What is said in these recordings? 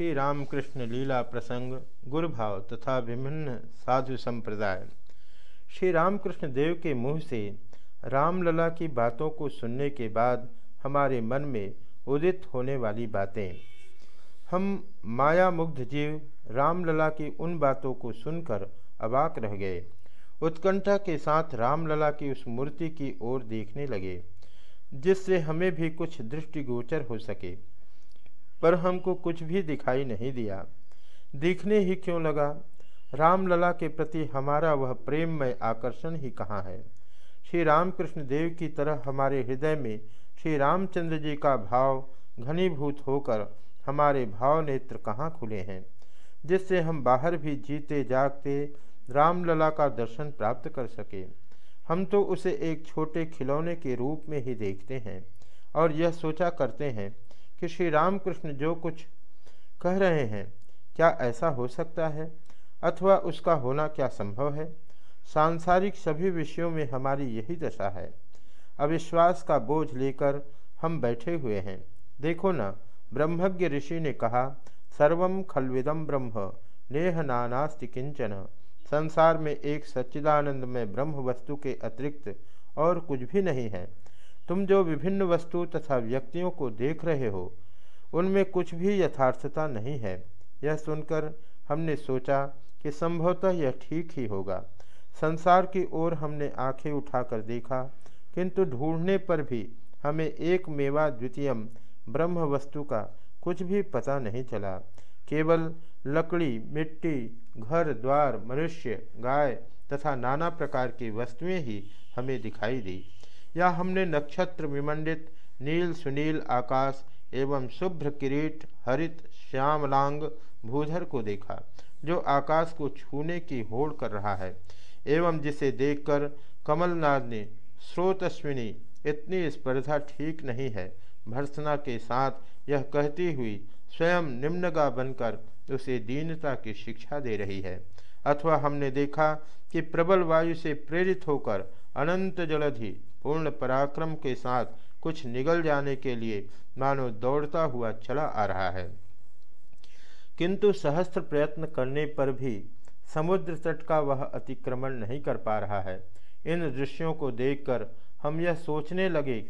श्री रामकृष्ण लीला प्रसंग, गुरुभाव तथा विभिन्न साधु संप्रदाय। श्री रामकृष्ण देव के मुँह से रामलला की बातों को सुनने के बाद हमारे मन में उदित होने वाली बातें। हम माया मुग्ध जीव रामलला की उन बातों को सुनकर अबाक रह गए। उत्कंठा के साथ रामलला की उस मूर्ति की ओर देखने लगे, जिससे हमें भी कुछ दृष्टिगोचर हो सके। पर हमको कुछ भी दिखाई नहीं दिया। दिखने ही क्यों लगा? रामलला के प्रति हमारा वह प्रेम में आकर्षण ही कहाँ है? श्री रामकृष्ण देव की तरह हमारे हृदय में श्री रामचंद्र जी का भाव घनीभूत होकर हमारे भाव नेत्र कहाँ खुले हैं? जिससे हम बाहर भी जीते जागते रामलला का दर्शन प्राप्त कर सके। हम तो उसे एक छोटे खिलौने के रूप में ही देखते हैं और यह सोचा करते हैं कि श्री रामकृष्ण जो कुछ कह रहे हैं, क्या ऐसा हो सकता है? अथवा उसका होना क्या संभव है? सांसारिक सभी विषयों में हमारी यही दशा है। अविश्वास का बोझ लेकर हम बैठे हुए हैं। देखो ना, ब्रह्मज्ञ ऋषि ने कहा सर्वम खलविदम ब्रह्म, नेह नानास्ति किंचन। संसार में एक सच्चिदानंद में ब्रह्म वस्तु के अतिरिक्त और कुछ भी नहीं है। तुम जो विभिन्न वस्तु तथा व्यक्तियों को देख रहे हो, उनमें कुछ भी यथार्थता नहीं है। यह सुनकर हमने सोचा कि संभवतः यह ठीक ही होगा। संसार की ओर हमने आँखें उठाकर देखा, किंतु ढूँढने पर भी हमें एक मेवा द्वितीयम ब्रह्म वस्तु का कुछ भी पता नहीं चला। केवल लकड़ी, मिट्टी, घर, द्वार, मनुष्य, गाय तथा नाना प्रकार की वस्तुएँ ही हमें दिखाई दी। या हमने नक्षत्र विमंडित नील सुनील आकाश एवं शुभ्र किरीट, हरित श्यामलांग भूधर को देखा, जो आकाश को छूने की होड़ कर रहा है, एवं जिसे देखकर कमलनाथ ने, स्रोतस्विनी, इतनी स्पर्धा ठीक नहीं है, भर्सना के साथ यह कहती हुई स्वयं निम्नगा बनकर उसे दीनता की शिक्षा दे रही है। अथवा हमने देखा कि प्रबल वायु से प्रेरित होकर अनंत जलधि पूर्ण पराक्रम के साथ कुछ निगल जाने के लिए मानो दौड़ता हुआ चला आ रहा है। किंतु सहस्त्र प्रयत्न करने पर भी समुद्र तट का वह अतिक्रमण नहीं कर पा रहा है। इन दृश्यों को देखकर हम यह सोचने लगे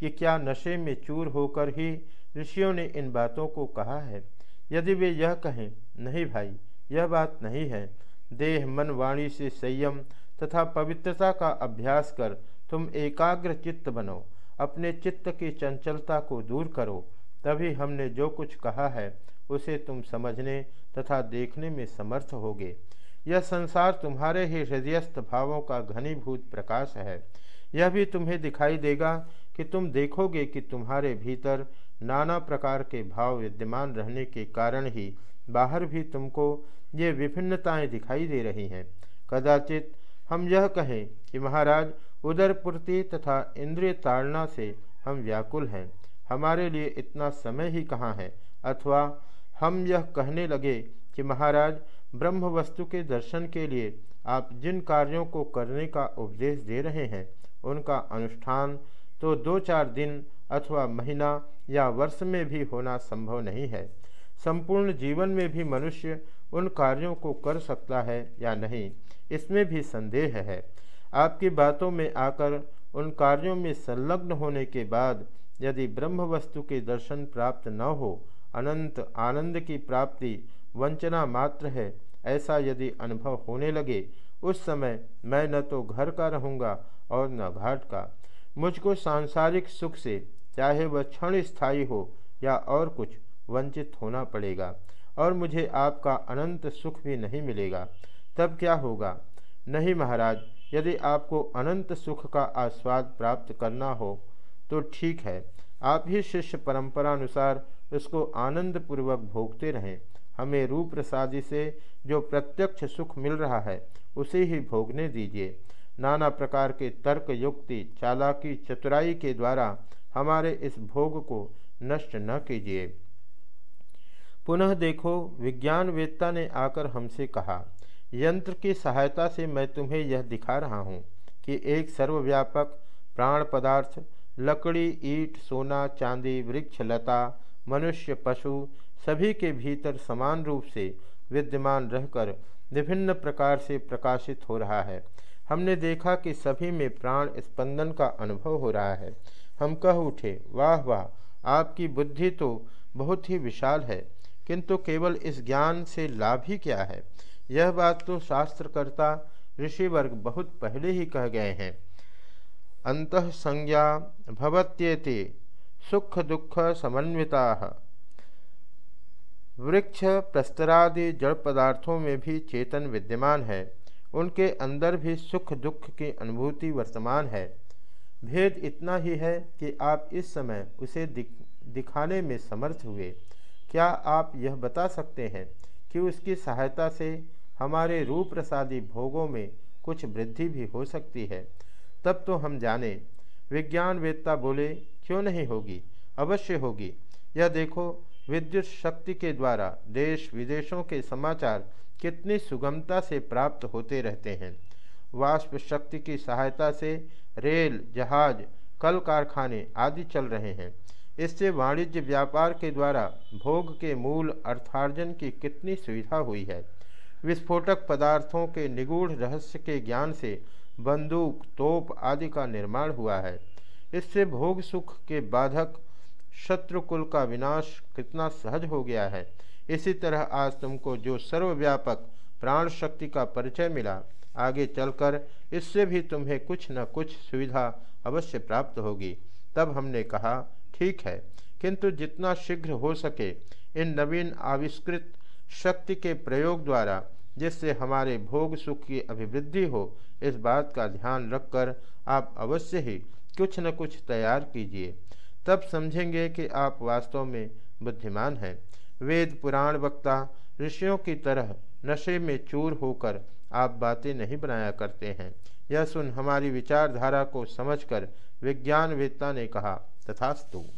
कि क्या नशे में चूर होकर ही ऋषियों ने इन बातों को कहा है। यदि वे यह कहें, नहीं भाई, यह बात नहीं है। देह मन वाणी से संयम तथा पवित्रता का अभ्यास कर तुम एकाग्र चित्त बनो, अपने चित्त की चंचलता को दूर करो। तभी हमने जो कुछ कहा है, उसे तुम समझने तथा देखने में समर्थ होगे। यह संसार तुम्हारे ही हृदयस्थ भावों का घनीभूत प्रकाश है। यह भी तुम्हें दिखाई देगा कि तुम देखोगे कि तुम्हारे भीतर नाना प्रकार के भाव विद्यमान रहने के कारण ही बाहर भी तुमको ये विभिन्नताएँ दिखाई दे रही हैं। कदाचित हम यह कहें कि महाराज उदरपूर्ति तथा इंद्रिय ताड़ना से हम व्याकुल हैं। हमारे लिए इतना समय ही कहाँ है? अथवा हम यह कहने लगे कि महाराज ब्रह्म वस्तु के दर्शन के लिए आप जिन कार्यों को करने का उपदेश दे रहे हैं, उनका अनुष्ठान तो दो चार दिन अथवा महीना या वर्ष में भी होना संभव नहीं है। संपूर्ण जीवन में भी मनुष्य उन कार्यों को कर सकता है या नहीं, इसमें भी संदेह है। आपकी बातों में आकर, उन कार्यों में संलग्न होने के बाद, यदि ब्रह्म वस्तु के दर्शन प्राप्त न हो, अनंत आनंद की प्राप्ति वंचना मात्र है, ऐसा यदि अनुभव होने लगे, उस समय मैं न तो घर का रहूँगा और न घाट का। मुझको सांसारिक सुख से, चाहे वह क्षण स्थायी हो या और कुछ वंचित होना पड़ेगा और मुझे आपका अनंत सुख भी नहीं मिलेगा। तब क्या होगा? नहीं महाराज, यदि आपको अनंत सुख का आस्वाद प्राप्त करना हो तो ठीक है। आप ही शिष्य परंपरा अनुसार उसको आनंद पूर्वक भोगते रहें। हमें रूप प्रसादी से जो प्रत्यक्ष सुख मिल रहा है, उसे ही भोगने दीजिए। नाना प्रकार के तर्क युक्ति चालाकी, चतुराई के द्वारा हमारे इस भोग को नष्ट न कीजिए। पुनः देखो विज्ञान विज्ञानवेत्ता ने आकर हमसे कहा, यंत्र की सहायता से मैं तुम्हें यह दिखा रहा हूँ कि एक सर्वव्यापक प्राण पदार्थ, लकड़ी, ईट, सोना, चांदी, वृक्ष, लता, मनुष्य, पशु, सभी के भीतर समान रूप से विद्यमान रहकर विभिन्न प्रकार से प्रकाशित हो रहा है। हमने देखा कि सभी में प्राण स्पंदन का अनुभव हो रहा है। हम कह उठे, वाह वाह, आपकी बुद्धि तो बहुत ही विशाल है। किंतु केवल इस ज्ञान से लाभ ही क्या है? यह बात तो शास्त्रकर्ता ऋषिवर्ग बहुत पहले ही कह गए हैं। अंत संज्ञा भवत्येते सुख दुख समन्विता वृक्ष प्रस्तरादि जड़ पदार्थों में भी चेतन विद्यमान है। उनके अंदर भी सुख दुख की अनुभूति वर्तमान है। भेद इतना ही है कि आप इस समय उसे दिख, दिखाने में समर्थ हुए। क्या आप यह बता सकते हैं कि उसकी सहायता से हमारे रूप प्रसादी भोगों में कुछ वृद्धि भी हो सकती है? तब तो हम जाने। विज्ञान वेत्ता बोले, क्यों नहीं होगी? अवश्य होगी। यह देखो, विद्युत शक्ति के द्वारा देश विदेशों के समाचार कितनी सुगमता से प्राप्त होते रहते हैं। वाष्प शक्ति की सहायता से रेल, जहाज़, कल कारखाने आदि चल रहे हैं। इससे वाणिज्य व्यापार के द्वारा भोग के मूल अर्थार्जन की कितनी सुविधा हुई है? विस्फोटक पदार्थों के निगूढ़ रहस्य के ज्ञान से बंदूक, तोप आदि का निर्माण हुआ है। इससे भोग सुख के बाधक, शत्रुकुल का विनाश कितना सहज हो गया है? इसी तरह आज तुमको जो सर्वव्यापक प्राण शक्ति का परिचय मिला, आगे चलकर इससे भी तुम्हें कुछ न कुछ सुविधा अवश्य प्राप्त होगी। तब हमने कहा ठीक है, किंतु जितना शीघ्र हो सके, इन नवीन आविष्कृत शक्ति के प्रयोग द्वारा, जिससे हमारे भोग सुख की अभिवृद्धि हो, इस बात का ध्यान रखकर आप अवश्य ही कुछ न कुछ तैयार कीजिए। तब समझेंगे कि आप वास्तव में बुद्धिमान हैं। वेद पुराण वक्ता ऋषियों की तरह नशे में चूर होकर आप बातें नहीं बनाया करते हैं। यह सुन हमारी विचारधारा को समझकर विज्ञान वेत्ता ने कहा तथास्तु।